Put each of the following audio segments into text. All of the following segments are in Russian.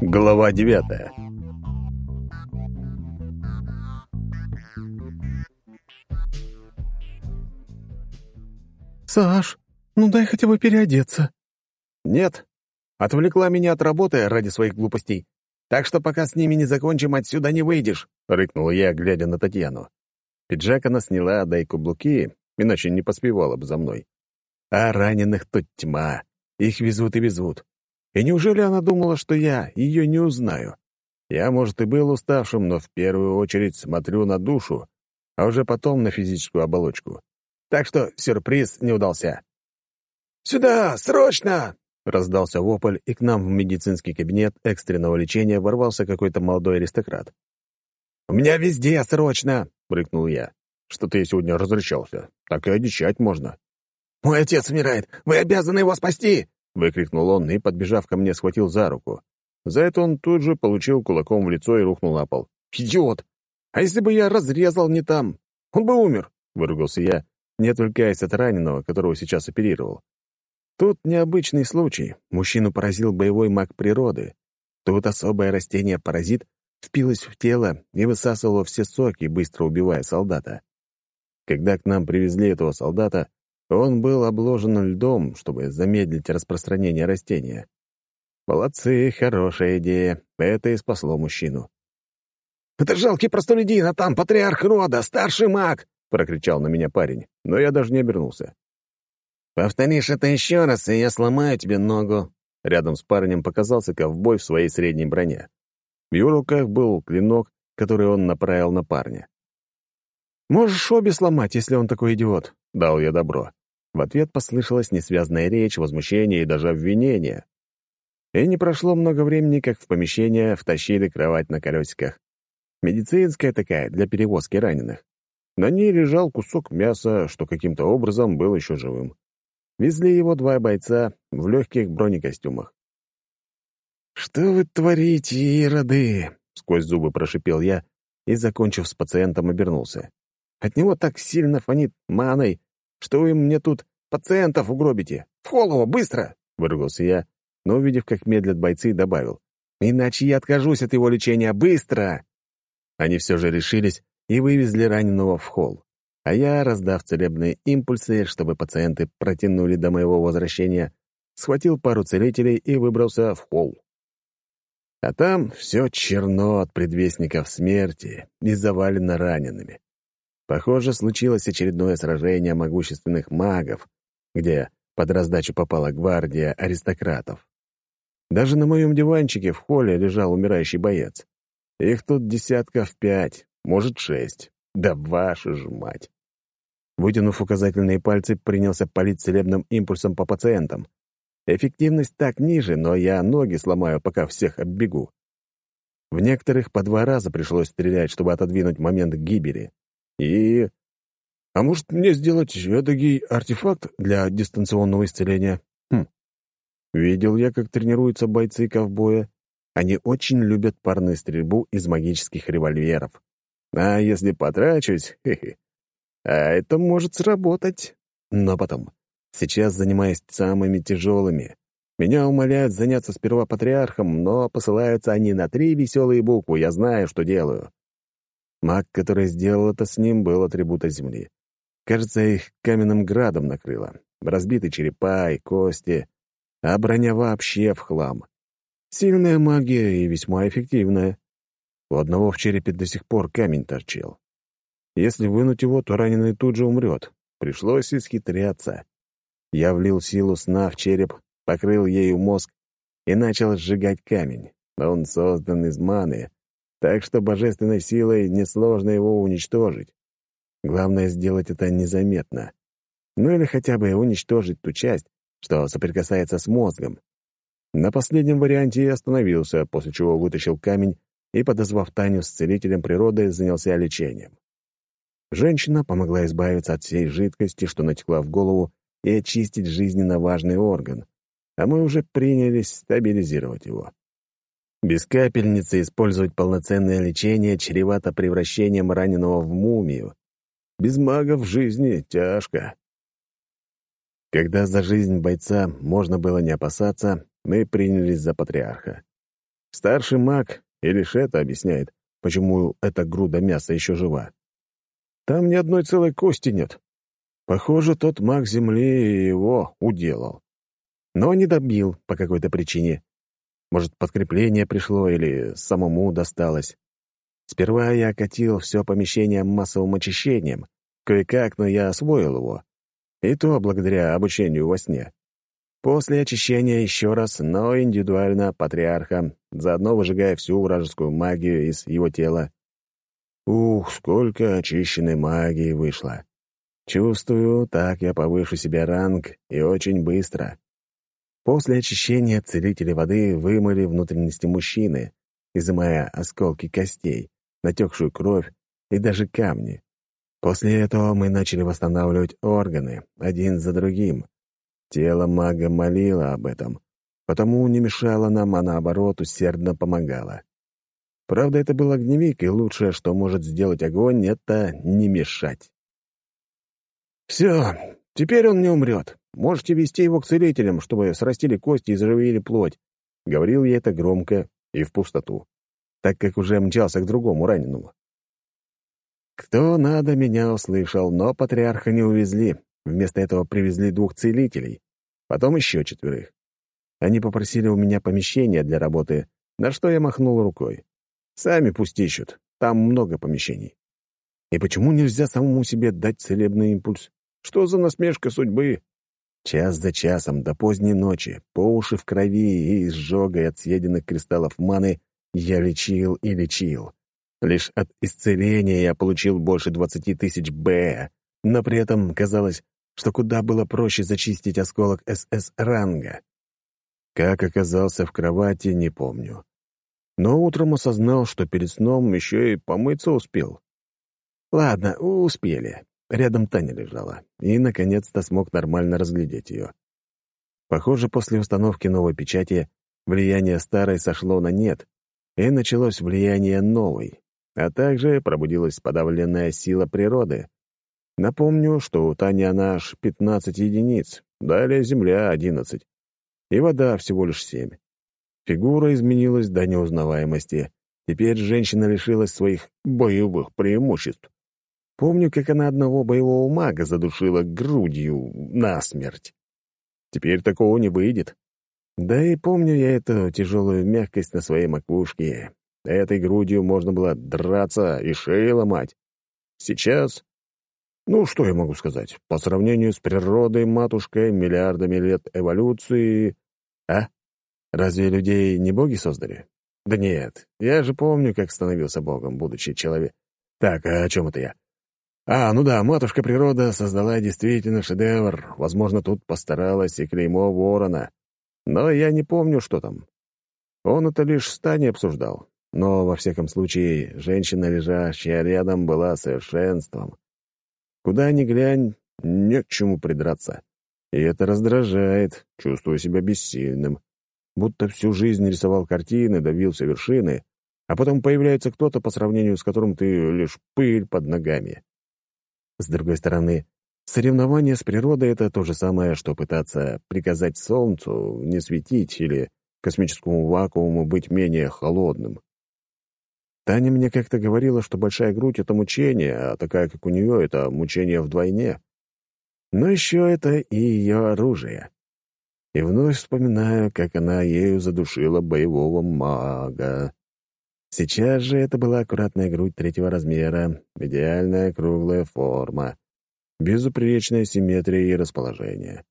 Глава девятая. «Саш, ну дай хотя бы переодеться». «Нет. Отвлекла меня от работы ради своих глупостей. Так что пока с ними не закончим, отсюда не выйдешь», — рыкнул я, глядя на Татьяну. Пиджак она сняла, да и каблуки, иначе не поспевала бы за мной. А раненых тут тьма. Их везут и везут. И неужели она думала, что я ее не узнаю? Я, может, и был уставшим, но в первую очередь смотрю на душу, а уже потом на физическую оболочку. Так что сюрприз не удался. «Сюда! Срочно!» — раздался вопль, и к нам в медицинский кабинет экстренного лечения ворвался какой-то молодой аристократ. «У меня везде срочно!» — брыкнул я. «Что ты сегодня разрешался? Так и одичать можно». «Мой отец умирает! Вы обязаны его спасти!» — выкрикнул он и, подбежав ко мне, схватил за руку. За это он тут же получил кулаком в лицо и рухнул на пол. «Идиот! А если бы я разрезал не там? Он бы умер!» — выругался я, не отвлекаясь от раненого, которого сейчас оперировал. Тут необычный случай. Мужчину поразил боевой маг природы. Тут особое растение-паразит впилось в тело и высасывало все соки, быстро убивая солдата. Когда к нам привезли этого солдата, он был обложен льдом, чтобы замедлить распространение растения. Молодцы, хорошая идея. Это и спасло мужчину. «Это жалкий простолюдин, а там патриарх рода, старший маг!» — прокричал на меня парень, но я даже не обернулся. «Повторишь это еще раз, и я сломаю тебе ногу». Рядом с парнем показался ковбой в своей средней броне. В его руках был клинок, который он направил на парня. «Можешь обе сломать, если он такой идиот», — дал я добро. В ответ послышалась несвязная речь, возмущение и даже обвинение. И не прошло много времени, как в помещение втащили кровать на колесиках. Медицинская такая, для перевозки раненых. На ней лежал кусок мяса, что каким-то образом был еще живым. Везли его два бойца в легких бронекостюмах. «Что вы творите, ироды?» — сквозь зубы прошипел я и, закончив с пациентом, обернулся. «От него так сильно фонит маной, что вы мне тут пациентов угробите. В голову, быстро!» — выругался я, но, увидев, как медлят бойцы, добавил. «Иначе я откажусь от его лечения. Быстро!» Они все же решились и вывезли раненого в холл. А я, раздав целебные импульсы, чтобы пациенты протянули до моего возвращения, схватил пару целителей и выбрался в холл. А там все черно от предвестников смерти и завалено ранеными. Похоже, случилось очередное сражение могущественных магов, где под раздачу попала гвардия аристократов. Даже на моем диванчике в холле лежал умирающий боец. Их тут десятков пять, может, шесть. Да вашу ж мать! Вытянув указательные пальцы, принялся палить целебным импульсом по пациентам. Эффективность так ниже, но я ноги сломаю, пока всех оббегу. В некоторых по два раза пришлось стрелять, чтобы отодвинуть момент гибели. И... А может, мне сделать эдакий артефакт для дистанционного исцеления? Хм. Видел я, как тренируются бойцы ковбоя. Они очень любят парную стрельбу из магических револьверов. А если потрачусь, хе -хе, а это может сработать. Но потом. Сейчас занимаюсь самыми тяжелыми. Меня умоляют заняться сперва патриархом, но посылаются они на три веселые буквы, я знаю, что делаю. Маг, который сделал это с ним, был атрибута земли. Кажется, их каменным градом накрыло. Разбиты черепа и кости, а броня вообще в хлам. Сильная магия и весьма эффективная. У одного в черепе до сих пор камень торчал. Если вынуть его, то раненый тут же умрет. Пришлось исхитряться. Я влил силу сна в череп, покрыл ею мозг и начал сжигать камень. Он создан из маны, так что божественной силой несложно его уничтожить. Главное — сделать это незаметно. Ну или хотя бы уничтожить ту часть, что соприкасается с мозгом. На последнем варианте я остановился, после чего вытащил камень и, подозвав Таню с целителем природы, занялся лечением. Женщина помогла избавиться от всей жидкости, что натекла в голову, и очистить жизненно важный орган, а мы уже принялись стабилизировать его. Без капельницы использовать полноценное лечение чревато превращением раненого в мумию. Без мага в жизни тяжко. Когда за жизнь бойца можно было не опасаться, мы принялись за патриарха. Старший маг и лишь это объясняет, почему эта груда мяса еще жива. Там ни одной целой кости нет. Похоже, тот маг Земли его уделал. Но не добил по какой-то причине. Может, подкрепление пришло или самому досталось. Сперва я окатил все помещение массовым очищением. Кое-как, но я освоил его. И то благодаря обучению во сне. После очищения еще раз, но индивидуально патриарха, заодно выжигая всю вражескую магию из его тела. Ух, сколько очищенной магии вышло. Чувствую, так я повышу себе ранг и очень быстро. После очищения целители воды вымыли внутренности мужчины, изымая осколки костей, натекшую кровь и даже камни. После этого мы начали восстанавливать органы, один за другим. Тело мага молило об этом, потому не мешало нам, а наоборот усердно помогало. Правда, это был огневик, и лучшее, что может сделать огонь, — это не мешать. «Все, теперь он не умрет. Можете вести его к целителям, чтобы срастили кости и заживили плоть», — говорил я это громко и в пустоту, так как уже мчался к другому раненому. Кто надо, меня услышал, но патриарха не увезли. Вместо этого привезли двух целителей, потом еще четверых. Они попросили у меня помещение для работы, на что я махнул рукой. Сами пусть ищут, там много помещений. И почему нельзя самому себе дать целебный импульс? Что за насмешка судьбы? Час за часом, до поздней ночи, по уши в крови и изжогой от съеденных кристаллов маны, я лечил и лечил. Лишь от исцеления я получил больше двадцати тысяч Б, но при этом казалось, что куда было проще зачистить осколок СС-ранга. Как оказался в кровати, не помню. Но утром осознал, что перед сном еще и помыться успел. Ладно, успели. Рядом Таня лежала, и, наконец-то, смог нормально разглядеть ее. Похоже, после установки новой печати влияние старой сошло на нет, и началось влияние новой, а также пробудилась подавленная сила природы. Напомню, что у Тани она аж 15 единиц, далее Земля — 11, и вода всего лишь 7. Фигура изменилась до неузнаваемости. Теперь женщина лишилась своих боевых преимуществ. Помню, как она одного боевого мага задушила грудью насмерть. Теперь такого не выйдет. Да и помню я эту тяжелую мягкость на своей макушке. Этой грудью можно было драться и шеи ломать. Сейчас... Ну, что я могу сказать? По сравнению с природой, матушкой, миллиардами лет эволюции... А? Разве людей не боги создали? Да нет, я же помню, как становился богом, будучи человек. Так, а о чем это я? А, ну да, матушка природа создала действительно шедевр. Возможно, тут постаралась и клеймо ворона. Но я не помню, что там. Он это лишь с Таней обсуждал. Но, во всяком случае, женщина, лежащая рядом, была совершенством. Куда ни глянь, не к чему придраться. И это раздражает, чувствую себя бессильным. Будто всю жизнь рисовал картины, добился вершины, а потом появляется кто-то, по сравнению с которым ты лишь пыль под ногами. С другой стороны, соревнование с природой — это то же самое, что пытаться приказать Солнцу не светить или космическому вакууму быть менее холодным. Таня мне как-то говорила, что большая грудь — это мучение, а такая, как у нее, — это мучение вдвойне. Но еще это и ее оружие. И вновь вспоминаю, как она ею задушила боевого мага. Сейчас же это была аккуратная грудь третьего размера, идеальная круглая форма, безупречная симметрия и расположение.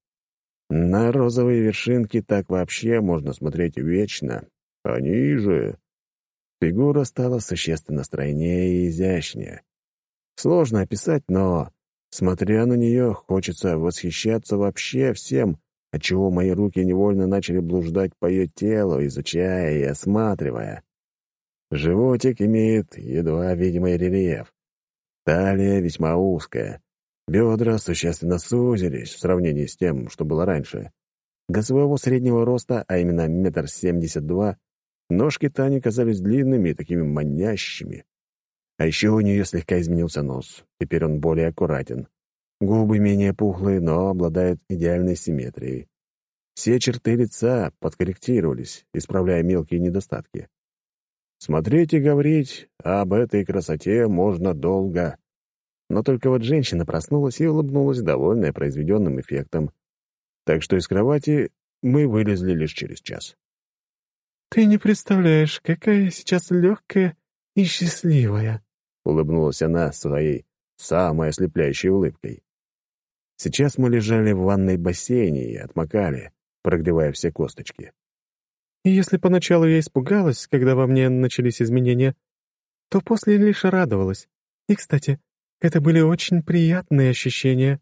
На розовые вершинки так вообще можно смотреть вечно, а ниже... Фигура стала существенно стройнее и изящнее. Сложно описать, но, смотря на нее, хочется восхищаться вообще всем, отчего мои руки невольно начали блуждать по ее телу, изучая и осматривая. Животик имеет едва видимый рельеф. Талия весьма узкая. Бедра существенно сузились в сравнении с тем, что было раньше. Для своего среднего роста, а именно метр семьдесят два, ножки Тани казались длинными и такими манящими. А еще у нее слегка изменился нос. Теперь он более аккуратен. Губы менее пухлые, но обладают идеальной симметрией. Все черты лица подкорректировались, исправляя мелкие недостатки. Смотреть и говорить об этой красоте можно долго. Но только вот женщина проснулась и улыбнулась, довольная произведенным эффектом. Так что из кровати мы вылезли лишь через час. «Ты не представляешь, какая я сейчас легкая и счастливая», — улыбнулась она своей самой ослепляющей улыбкой. Сейчас мы лежали в ванной бассейне и отмокали, прогревая все косточки. И если поначалу я испугалась, когда во мне начались изменения, то после лишь радовалась. И, кстати, это были очень приятные ощущения.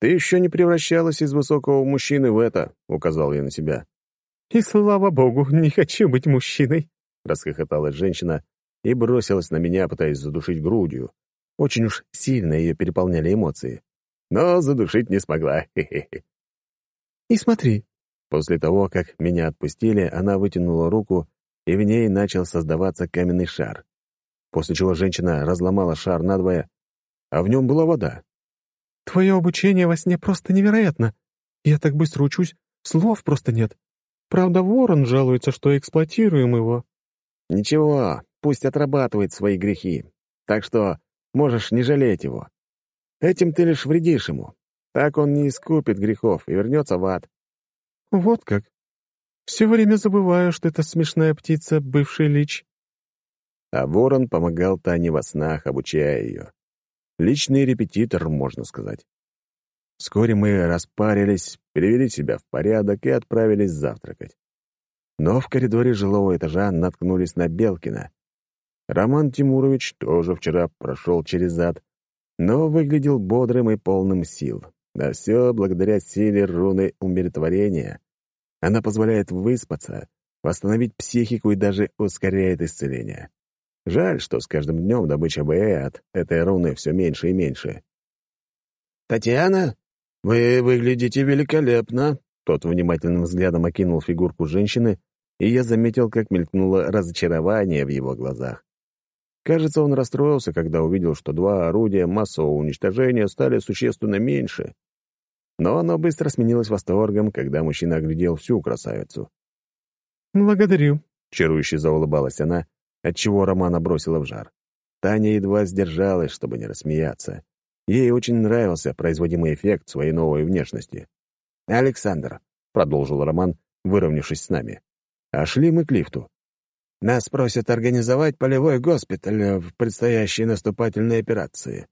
«Ты еще не превращалась из высокого мужчины в это», — указал я на себя. «И слава богу, не хочу быть мужчиной», — расхохоталась женщина и бросилась на меня, пытаясь задушить грудью. Очень уж сильно ее переполняли эмоции. Но задушить не смогла. Хе -хе -хе. «И смотри». После того, как меня отпустили, она вытянула руку, и в ней начал создаваться каменный шар. После чего женщина разломала шар надвое, а в нем была вода. «Твое обучение во сне просто невероятно. Я так быстро учусь, слов просто нет. Правда, ворон жалуется, что эксплуатируем его». «Ничего, пусть отрабатывает свои грехи. Так что можешь не жалеть его. Этим ты лишь вредишь ему. Так он не искупит грехов и вернется в ад». «Вот как. Все время забываю, что это смешная птица, бывший лич». А ворон помогал Тане во снах, обучая ее. Личный репетитор, можно сказать. Вскоре мы распарились, перевели себя в порядок и отправились завтракать. Но в коридоре жилого этажа наткнулись на Белкина. Роман Тимурович тоже вчера прошел через ад, но выглядел бодрым и полным сил. Да все благодаря силе руны умиротворения. Она позволяет выспаться, восстановить психику и даже ускоряет исцеление. Жаль, что с каждым днем добыча БЭ от этой руны все меньше и меньше. «Татьяна, вы выглядите великолепно!» Тот внимательным взглядом окинул фигурку женщины, и я заметил, как мелькнуло разочарование в его глазах. Кажется, он расстроился, когда увидел, что два орудия массового уничтожения стали существенно меньше. Но оно быстро сменилось восторгом, когда мужчина оглядел всю красавицу. «Благодарю», — чарующе заулыбалась она, отчего Романа бросила в жар. Таня едва сдержалась, чтобы не рассмеяться. Ей очень нравился производимый эффект своей новой внешности. «Александр», — продолжил Роман, выровнявшись с нами, — «а шли мы к лифту. Нас просят организовать полевой госпиталь в предстоящей наступательной операции.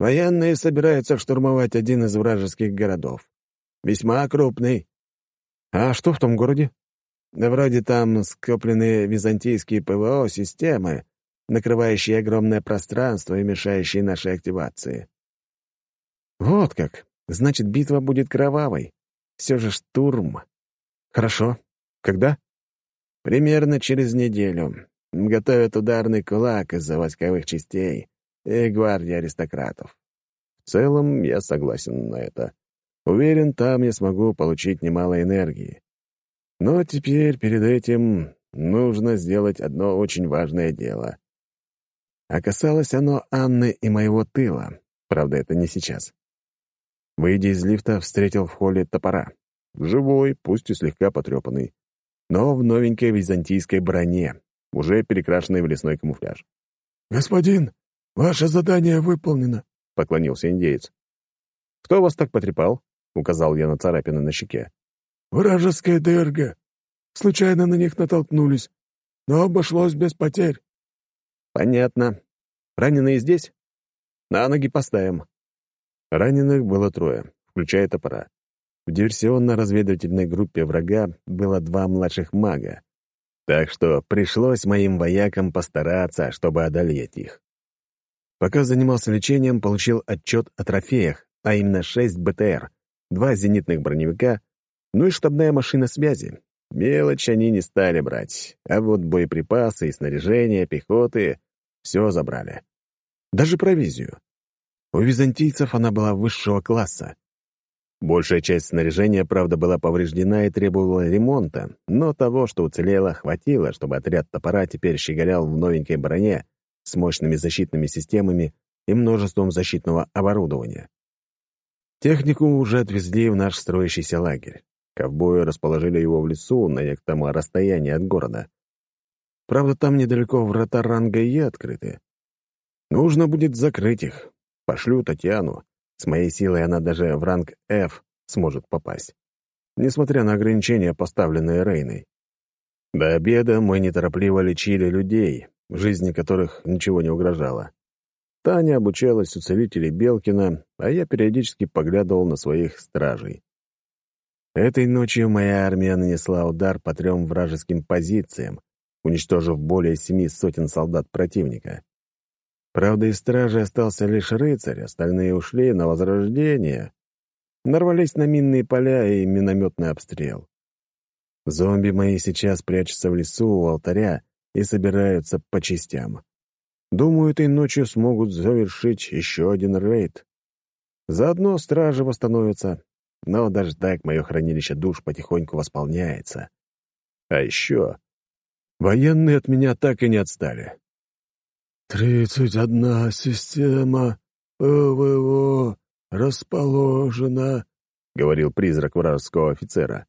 Военные собираются штурмовать один из вражеских городов. Весьма крупный. А что в том городе? Вроде там скоплены византийские ПВО-системы, накрывающие огромное пространство и мешающие нашей активации. Вот как. Значит, битва будет кровавой. Все же штурм. Хорошо. Когда? Примерно через неделю. Готовят ударный кулак из заводсковых частей и гвардии аристократов. В целом, я согласен на это. Уверен, там я смогу получить немало энергии. Но теперь перед этим нужно сделать одно очень важное дело. А касалось оно Анны и моего тыла. Правда, это не сейчас. Выйдя из лифта, встретил в холле топора. Живой, пусть и слегка потрепанный, но в новенькой византийской броне, уже перекрашенной в лесной камуфляж. «Господин, ваше задание выполнено», — поклонился индеец. «Кто вас так потрепал?» — указал я на царапины на щеке. «Вражеская ДРГ. Случайно на них натолкнулись, но обошлось без потерь». «Понятно. Раненые здесь? На ноги поставим». Раненых было трое, включая топора. В диверсионно-разведывательной группе врага было два младших мага. Так что пришлось моим воякам постараться, чтобы одолеть их. Пока занимался лечением, получил отчет о трофеях, а именно 6 БТР, два зенитных броневика ну и штабная машина связи. Мелочь они не стали брать, а вот боеприпасы и снаряжение пехоты — все забрали. Даже провизию. У византийцев она была высшего класса. Большая часть снаряжения, правда, была повреждена и требовала ремонта, но того, что уцелело, хватило, чтобы отряд топора теперь щеголял в новенькой броне с мощными защитными системами и множеством защитного оборудования. Технику уже отвезли в наш строящийся лагерь. Ковбои расположили его в лесу на некотором расстоянии от города. Правда, там недалеко врата ранга Е открыты. Нужно будет закрыть их. Пошлю Татьяну. С моей силой она даже в ранг F сможет попасть. Несмотря на ограничения, поставленные Рейной. До обеда мы неторопливо лечили людей, жизни которых ничего не угрожало. Таня обучалась у целителей Белкина, а я периодически поглядывал на своих стражей. Этой ночью моя армия нанесла удар по трем вражеским позициям, уничтожив более семи сотен солдат противника. Правда, из стражи остался лишь рыцарь, остальные ушли на возрождение, нарвались на минные поля и минометный обстрел. Зомби мои сейчас прячутся в лесу у алтаря и собираются по частям. Думаю, этой ночью смогут завершить еще один рейд. Заодно стражи восстановятся, но даже так мое хранилище душ потихоньку восполняется. А еще военные от меня так и не отстали. «Тридцать одна система ПВО расположена», — говорил призрак вражеского офицера.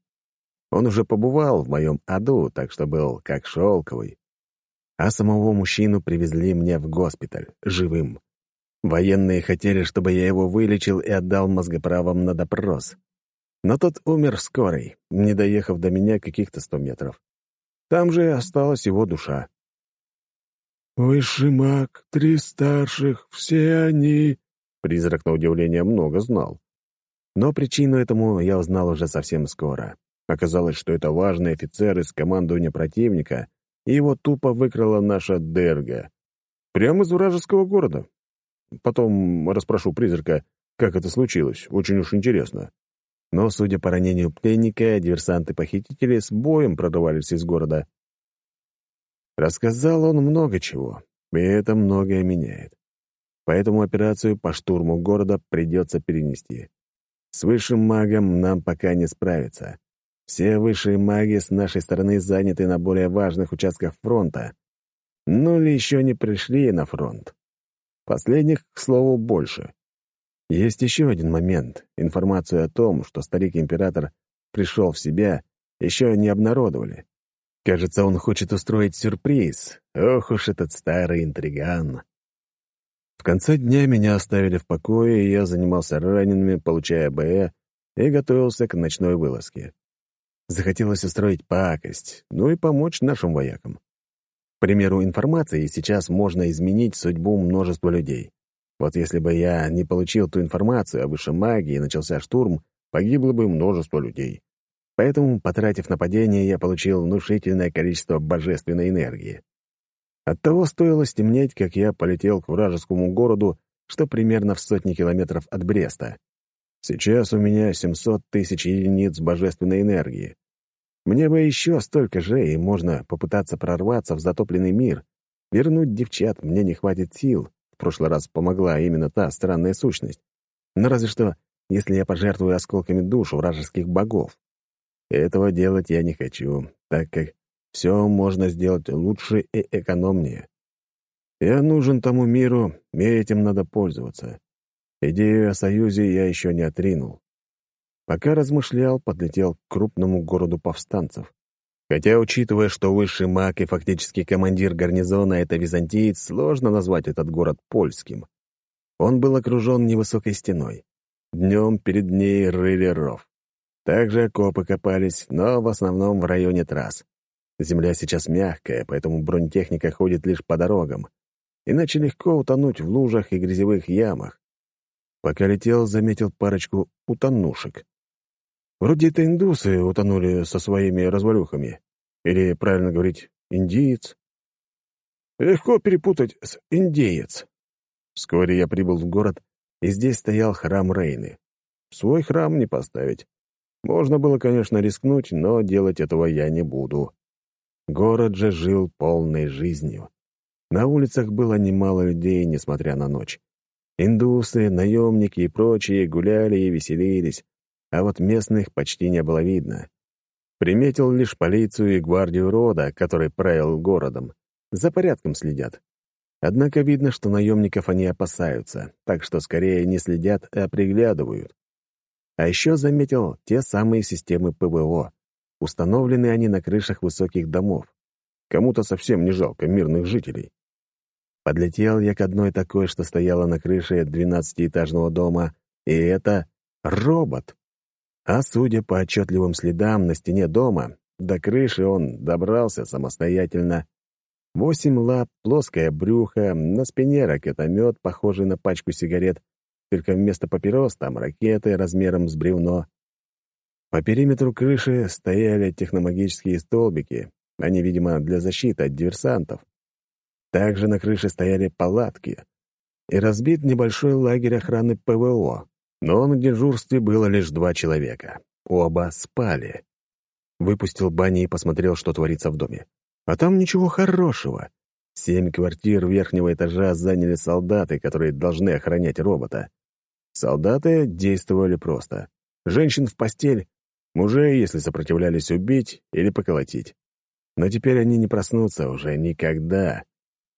Он уже побывал в моем аду, так что был как шелковый а самого мужчину привезли мне в госпиталь, живым. Военные хотели, чтобы я его вылечил и отдал мозгоправам на допрос. Но тот умер скорой, не доехав до меня каких-то сто метров. Там же осталась его душа. «Высший маг, три старших, все они...» Призрак, на удивление, много знал. Но причину этому я узнал уже совсем скоро. Оказалось, что это важный офицер из командования противника — и его тупо выкрала наша Дерга. Прямо из вражеского города. Потом расспрошу призрака, как это случилось, очень уж интересно. Но, судя по ранению пленника, диверсанты-похитители с боем прорывались из города. Рассказал он много чего, и это многое меняет. Поэтому операцию по штурму города придется перенести. С высшим магом нам пока не справиться. Все высшие маги с нашей стороны заняты на более важных участках фронта. Ну или еще не пришли на фронт. Последних, к слову, больше. Есть еще один момент. Информацию о том, что старик-император пришел в себя, еще не обнародовали. Кажется, он хочет устроить сюрприз. Ох уж этот старый интриган. В конце дня меня оставили в покое, и я занимался ранеными, получая БЭ, и готовился к ночной вылазке. Захотелось устроить пакость, ну и помочь нашим воякам. К примеру, информации сейчас можно изменить судьбу множества людей. Вот если бы я не получил ту информацию о высшей магии и начался штурм, погибло бы множество людей. Поэтому, потратив нападение, я получил внушительное количество божественной энергии. Оттого стоило стемнеть, как я полетел к вражескому городу, что примерно в сотни километров от Бреста. Сейчас у меня 700 тысяч единиц божественной энергии. Мне бы еще столько же, и можно попытаться прорваться в затопленный мир. Вернуть девчат мне не хватит сил. В прошлый раз помогла именно та странная сущность. Но разве что, если я пожертвую осколками душ вражеских богов. Этого делать я не хочу, так как все можно сделать лучше и экономнее. Я нужен тому миру, и этим надо пользоваться. Идею о союзе я еще не отринул. Пока размышлял, подлетел к крупному городу повстанцев. Хотя, учитывая, что высший маг и фактически командир гарнизона — это византиец, сложно назвать этот город польским. Он был окружен невысокой стеной. Днем перед ней рыли ров. Также окопы копались, но в основном в районе трасс. Земля сейчас мягкая, поэтому бронетехника ходит лишь по дорогам. Иначе легко утонуть в лужах и грязевых ямах. Пока летел, заметил парочку утонушек. Вроде это индусы утонули со своими развалюхами. Или, правильно говорить, индиец. Легко перепутать с индеец. Вскоре я прибыл в город, и здесь стоял храм Рейны. Свой храм не поставить. Можно было, конечно, рискнуть, но делать этого я не буду. Город же жил полной жизнью. На улицах было немало людей, несмотря на ночь. Индусы, наемники и прочие гуляли и веселились, а вот местных почти не было видно. Приметил лишь полицию и гвардию рода, который правил городом. За порядком следят. Однако видно, что наемников они опасаются, так что скорее не следят, а приглядывают. А еще заметил те самые системы ПВО. Установлены они на крышах высоких домов. Кому-то совсем не жалко мирных жителей. Подлетел я к одной такой, что стояла на крыше двенадцатиэтажного дома, и это робот. А судя по отчетливым следам на стене дома, до крыши он добрался самостоятельно. Восемь лап, плоское брюхо, на спине ракетомет, похожий на пачку сигарет, только вместо папирос там ракеты размером с бревно. По периметру крыши стояли техномагические столбики, они, видимо, для защиты от диверсантов. Также на крыше стояли палатки и разбит небольшой лагерь охраны ПВО, но на дежурстве было лишь два человека. Оба спали. Выпустил бани и посмотрел, что творится в доме. А там ничего хорошего. Семь квартир верхнего этажа заняли солдаты, которые должны охранять робота. Солдаты действовали просто. Женщин в постель, мужей, если сопротивлялись, убить или поколотить. Но теперь они не проснутся уже никогда.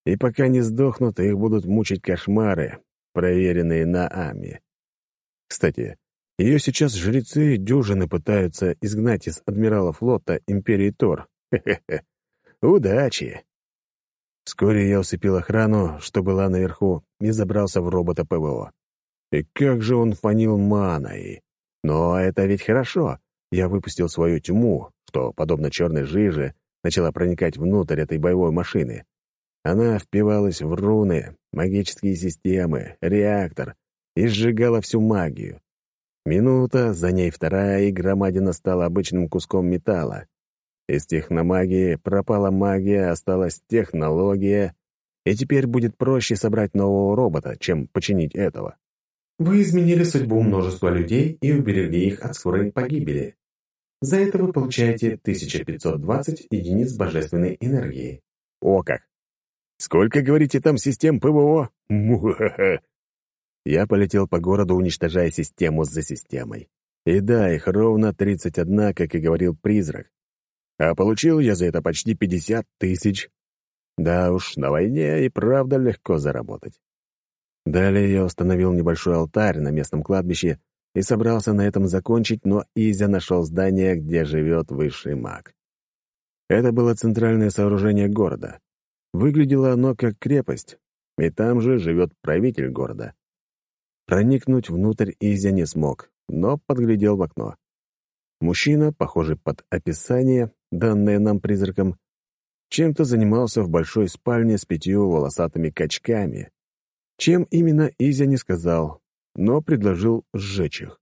И пока не сдохнут, их будут мучить кошмары, проверенные на Ами. Кстати, ее сейчас жрецы дюжины пытаются изгнать из адмирала флота Империи Тор. Хе-хе-хе. Удачи! Вскоре я усыпил охрану, что была наверху, и забрался в робота ПВО. И как же он фанил маной! Но это ведь хорошо. Я выпустил свою тьму, что, подобно черной жиже, начала проникать внутрь этой боевой машины. Она впивалась в руны, магические системы, реактор и сжигала всю магию. Минута, за ней вторая, и громадина стала обычным куском металла. Из техномагии пропала магия, осталась технология, и теперь будет проще собрать нового робота, чем починить этого. Вы изменили судьбу множества людей и уберегли их от скорой погибели. За это вы получаете 1520 единиц божественной энергии. О как! Сколько, говорите, там систем ПВО? Муха-ха! Я полетел по городу, уничтожая систему за системой. И да, их ровно 31, как и говорил призрак. А получил я за это почти 50 тысяч. Да уж, на войне и правда легко заработать. Далее я установил небольшой алтарь на местном кладбище и собрался на этом закончить, но Изя нашел здание, где живет высший маг. Это было центральное сооружение города. Выглядело оно как крепость, и там же живет правитель города. Проникнуть внутрь Изя не смог, но подглядел в окно. Мужчина, похожий под описание, данное нам призраком, чем-то занимался в большой спальне с пятью волосатыми качками. Чем именно Изя не сказал, но предложил сжечь их.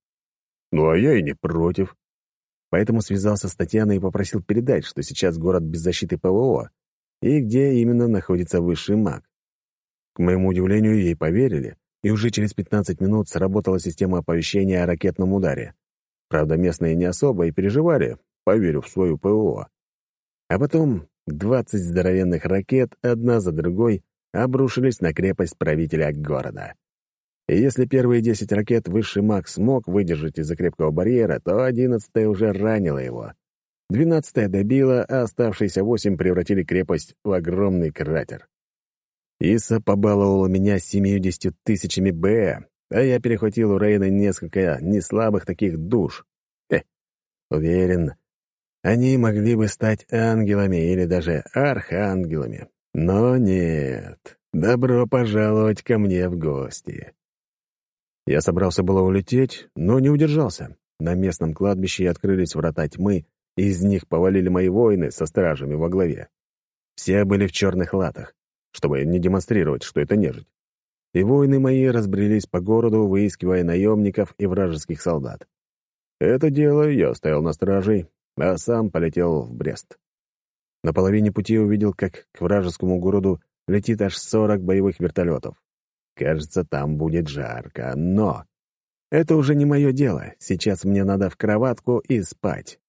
Ну, а я и не против. Поэтому связался с Татьяной и попросил передать, что сейчас город без защиты ПВО, и где именно находится высший маг. К моему удивлению, ей поверили, и уже через 15 минут сработала система оповещения о ракетном ударе. Правда, местные не особо и переживали, поверив в свою ПВО. А потом 20 здоровенных ракет, одна за другой, обрушились на крепость правителя города. И если первые 10 ракет высший маг смог выдержать из-за крепкого барьера, то одиннадцатая уже ранила его. Двенадцатая добила, а оставшиеся восемь превратили крепость в огромный кратер. Иса побаловала меня семьюдесятью тысячами Б, а я перехватил у Рейна несколько неслабых таких душ. Хе, уверен, они могли бы стать ангелами или даже архангелами. Но нет, добро пожаловать ко мне в гости. Я собрался было улететь, но не удержался. На местном кладбище открылись врата тьмы, из них повалили мои воины со стражами во главе. Все были в черных латах, чтобы не демонстрировать, что это нежить. И воины мои разбрелись по городу, выискивая наемников и вражеских солдат. Это дело я оставил на стражей, а сам полетел в Брест. На половине пути увидел, как к вражескому городу летит аж сорок боевых вертолетов. Кажется, там будет жарко, но... Это уже не мое дело. Сейчас мне надо в кроватку и спать.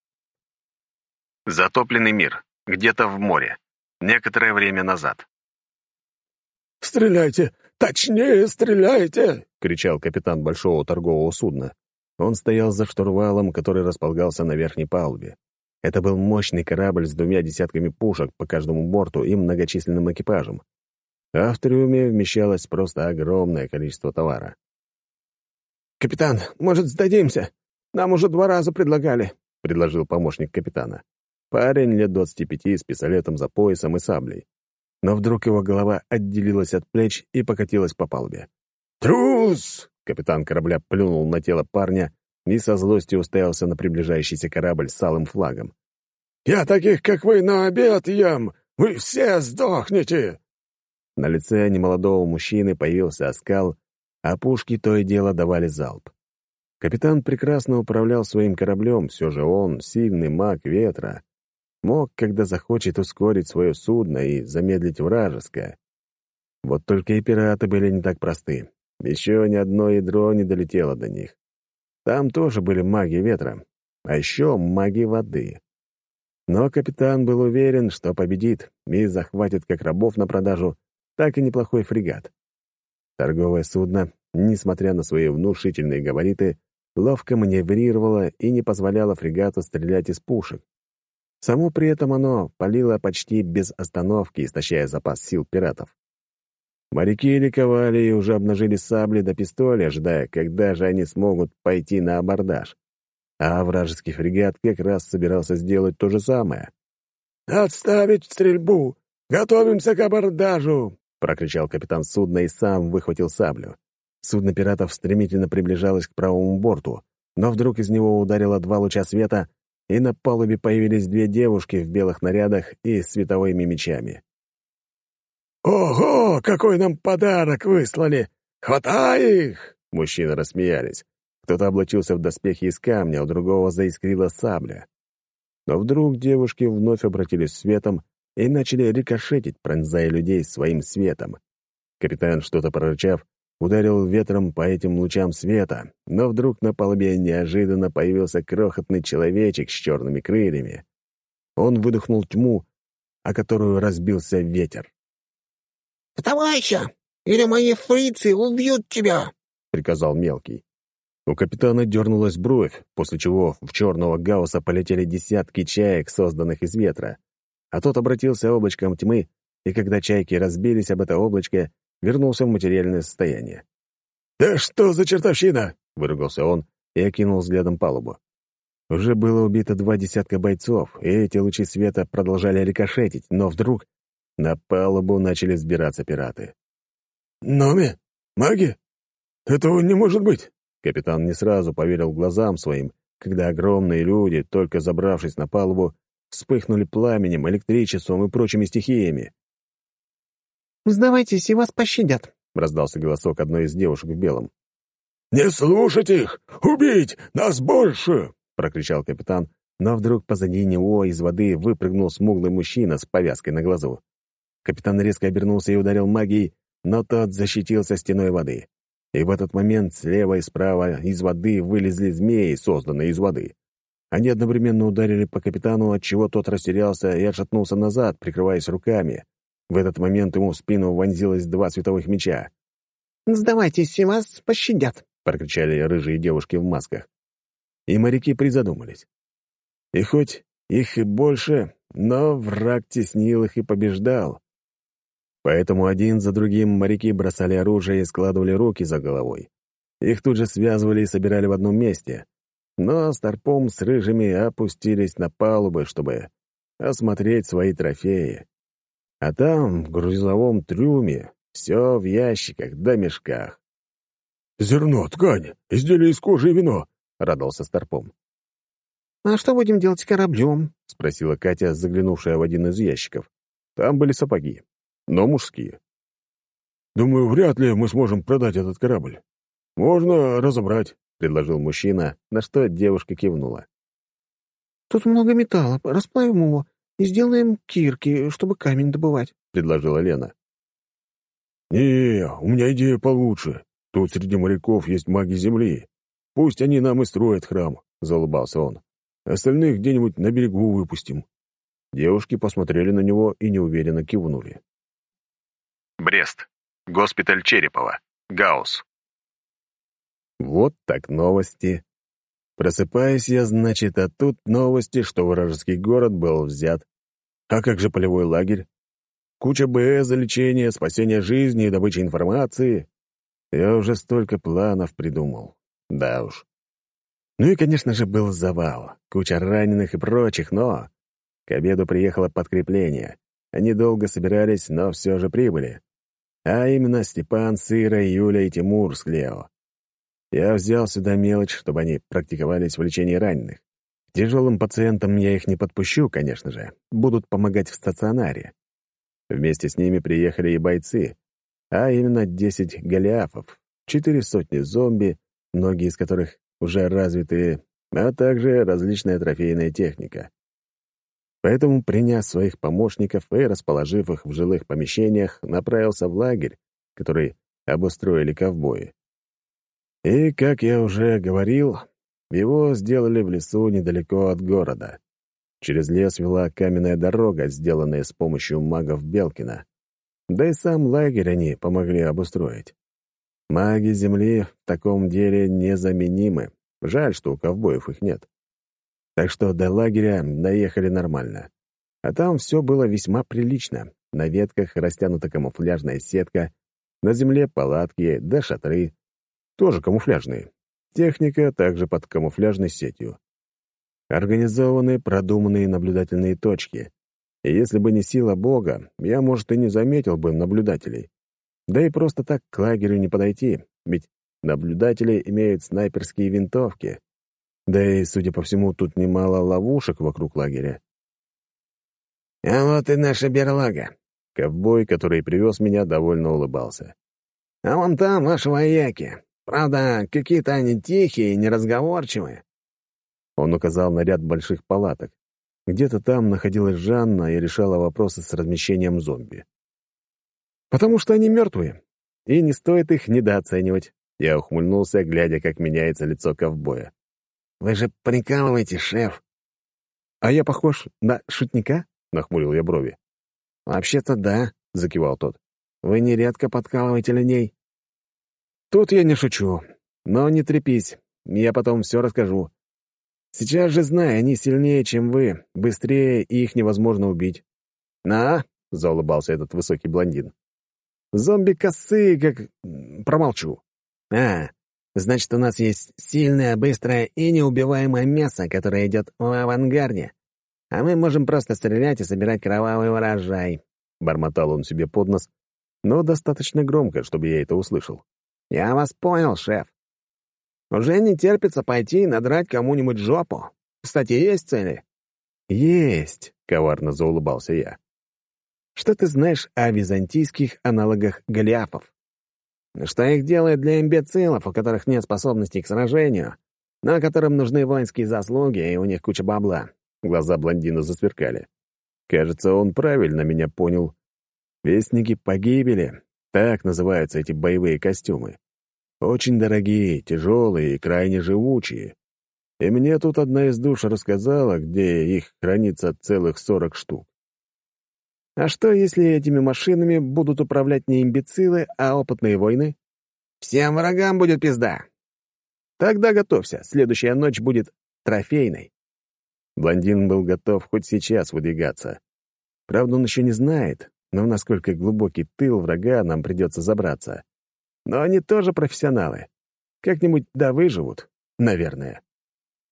Затопленный мир. Где-то в море. Некоторое время назад. «Стреляйте! Точнее стреляйте!» — кричал капитан большого торгового судна. Он стоял за штурвалом, который располагался на верхней палубе. Это был мощный корабль с двумя десятками пушек по каждому борту и многочисленным экипажем. А в трюме вмещалось просто огромное количество товара. «Капитан, может, сдадимся? Нам уже два раза предлагали», — предложил помощник капитана. Парень лет двадцати пяти с пистолетом за поясом и саблей. Но вдруг его голова отделилась от плеч и покатилась по палубе. «Трус!» — капитан корабля плюнул на тело парня и со злостью уставился на приближающийся корабль с алым флагом. «Я таких, как вы, на обед ем! Вы все сдохнете!» На лице немолодого мужчины появился оскал, а пушки то и дело давали залп. Капитан прекрасно управлял своим кораблем, все же он сильный маг ветра. Мог, когда захочет, ускорить свое судно и замедлить вражеское. Вот только и пираты были не так просты. Еще ни одно ядро не долетело до них. Там тоже были маги ветра, а еще маги воды. Но капитан был уверен, что победит и захватит как рабов на продажу, так и неплохой фрегат. Торговое судно, несмотря на свои внушительные габариты, ловко маневрировало и не позволяло фрегату стрелять из пушек. Само при этом оно палило почти без остановки, истощая запас сил пиратов. Моряки ликовали и уже обнажили сабли до пистоли, ожидая, когда же они смогут пойти на абордаж. А вражеский фрегат как раз собирался сделать то же самое. «Отставить стрельбу! Готовимся к абордажу!» — прокричал капитан судна и сам выхватил саблю. Судно пиратов стремительно приближалось к правому борту, но вдруг из него ударило два луча света, и на палубе появились две девушки в белых нарядах и световыми мечами. «Ого, какой нам подарок выслали! Хватай их!» Мужчины рассмеялись. Кто-то облачился в доспехи из камня, у другого заискрила сабля. Но вдруг девушки вновь обратились светом и начали рикошетить, пронзая людей своим светом. Капитан, что-то прорычав, ударил ветром по этим лучам света, но вдруг на палубе неожиданно появился крохотный человечек с черными крыльями. Он выдохнул тьму, о которую разбился ветер. «Товарища, или мои фрицы убьют тебя!» — приказал мелкий. У капитана дернулась бровь, после чего в черного гаусса полетели десятки чаек, созданных из ветра. А тот обратился облачком тьмы, и когда чайки разбились об это облачко, вернулся в материальное состояние. «Да что за чертовщина!» — выругался он и окинул взглядом палубу. Уже было убито два десятка бойцов, и эти лучи света продолжали рикошетить, но вдруг на палубу начали сбираться пираты. «Номи? Маги? Этого не может быть!» Капитан не сразу поверил глазам своим, когда огромные люди, только забравшись на палубу, вспыхнули пламенем, электричеством и прочими стихиями. «Сдавайтесь, и вас пощадят», — раздался голосок одной из девушек в белом. «Не слушать их! Убить! Нас больше!» — прокричал капитан, но вдруг позади него из воды выпрыгнул смуглый мужчина с повязкой на глазу. Капитан резко обернулся и ударил магией, но тот защитился стеной воды. И в этот момент слева и справа из воды вылезли змеи, созданные из воды. Они одновременно ударили по капитану, отчего тот растерялся и отшатнулся назад, прикрываясь руками. В этот момент ему в спину вонзилось два световых меча. «Сдавайтесь, и вас пощадят», — прокричали рыжие девушки в масках. И моряки призадумались. И хоть их и больше, но враг теснил их и побеждал. Поэтому один за другим моряки бросали оружие и складывали руки за головой. Их тут же связывали и собирали в одном месте. Но Старпом с рыжими опустились на палубы, чтобы осмотреть свои трофеи. А там, в грузовом трюме, все в ящиках да мешках. «Зерно, ткань, изделия из кожи и вино», — радовался Старпом. «А что будем делать с кораблем?» — спросила Катя, заглянувшая в один из ящиков. Там были сапоги но мужские. «Думаю, вряд ли мы сможем продать этот корабль. Можно разобрать», — предложил мужчина, на что девушка кивнула. «Тут много металла. Расплавим его сделаем кирки, чтобы камень добывать», — предложила Лена. «Не, у меня идея получше. Тут среди моряков есть маги Земли. Пусть они нам и строят храм», — заулыбался он. «Остальных где-нибудь на берегу выпустим». Девушки посмотрели на него и неуверенно кивнули. Брест. Госпиталь Черепова. Гаус. Вот так новости. Просыпаюсь я, значит, а тут новости, что вражеский город был взят. А как же полевой лагерь? Куча БЭ за лечение, спасение жизни и добыча информации. Я уже столько планов придумал. Да уж. Ну и, конечно же, был завал, куча раненых и прочих, но... К обеду приехало подкрепление. Они долго собирались, но все же прибыли. А именно Степан, Сыра, Юля и Тимур с Клео. Я взял сюда мелочь, чтобы они практиковались в лечении раненых. Тяжелым пациентам я их не подпущу, конечно же. Будут помогать в стационаре. Вместе с ними приехали и бойцы, а именно 10 голиафов, четыре сотни зомби, многие из которых уже развитые, а также различная трофейная техника. Поэтому, приняв своих помощников и расположив их в жилых помещениях, направился в лагерь, который обустроили ковбои. И, как я уже говорил, его сделали в лесу недалеко от города. Через лес вела каменная дорога, сделанная с помощью магов Белкина. Да и сам лагерь они помогли обустроить. Маги Земли в таком деле незаменимы. Жаль, что у ковбоев их нет. Так что до лагеря доехали нормально. А там все было весьма прилично. На ветках растянута камуфляжная сетка, на земле палатки да шатры. Тоже камуфляжные. Техника также под камуфляжной сетью. Организованные, продуманные наблюдательные точки. И если бы не сила Бога, я, может, и не заметил бы наблюдателей. Да и просто так к лагерю не подойти, ведь наблюдатели имеют снайперские винтовки. Да и, судя по всему, тут немало ловушек вокруг лагеря. «А вот и наша берлага». Ковбой, который привез меня, довольно улыбался. «А вон там ваши вояки. Правда, какие-то они тихие и неразговорчивые». Он указал на ряд больших палаток. Где-то там находилась Жанна и решала вопросы с размещением зомби. «Потому что они мертвые, и не стоит их недооценивать», — я ухмыльнулся, глядя, как меняется лицо ковбоя. «Вы же прикалываете, шеф!» «А я похож на шутника?» — нахмурил я брови. «Вообще-то да», — закивал тот. «Вы нередко подкалываете людей». Тут я не шучу. Но не трепись, я потом все расскажу. Сейчас же знай, они сильнее, чем вы, быстрее, и их невозможно убить. «На!» — заулыбался этот высокий блондин. «Зомби косые, как... Промолчу». «А, значит, у нас есть сильное, быстрое и неубиваемое мясо, которое идет в авангарде. А мы можем просто стрелять и собирать кровавый урожай», — бормотал он себе под нос, но достаточно громко, чтобы я это услышал. «Я вас понял, шеф. Уже не терпится пойти и надрать кому-нибудь жопу. Кстати, есть цели?» «Есть», — коварно заулыбался я. «Что ты знаешь о византийских аналогах голиафов?» «Что их делает для имбецилов, у которых нет способностей к сражению, но которым нужны воинские заслуги, и у них куча бабла?» Глаза блондина засверкали. Кажется, он правильно меня понял. Вестники погибели. Так называются эти боевые костюмы. Очень дорогие, тяжелые и крайне живучие. И мне тут одна из душ рассказала, где их хранится целых сорок штук. А что, если этими машинами будут управлять не имбецилы, а опытные воины? Всем врагам будет пизда. Тогда готовься, следующая ночь будет трофейной. Блондин был готов хоть сейчас выдвигаться. Правда, он еще не знает, но насколько глубокий тыл врага нам придется забраться. Но они тоже профессионалы. Как-нибудь да выживут, наверное.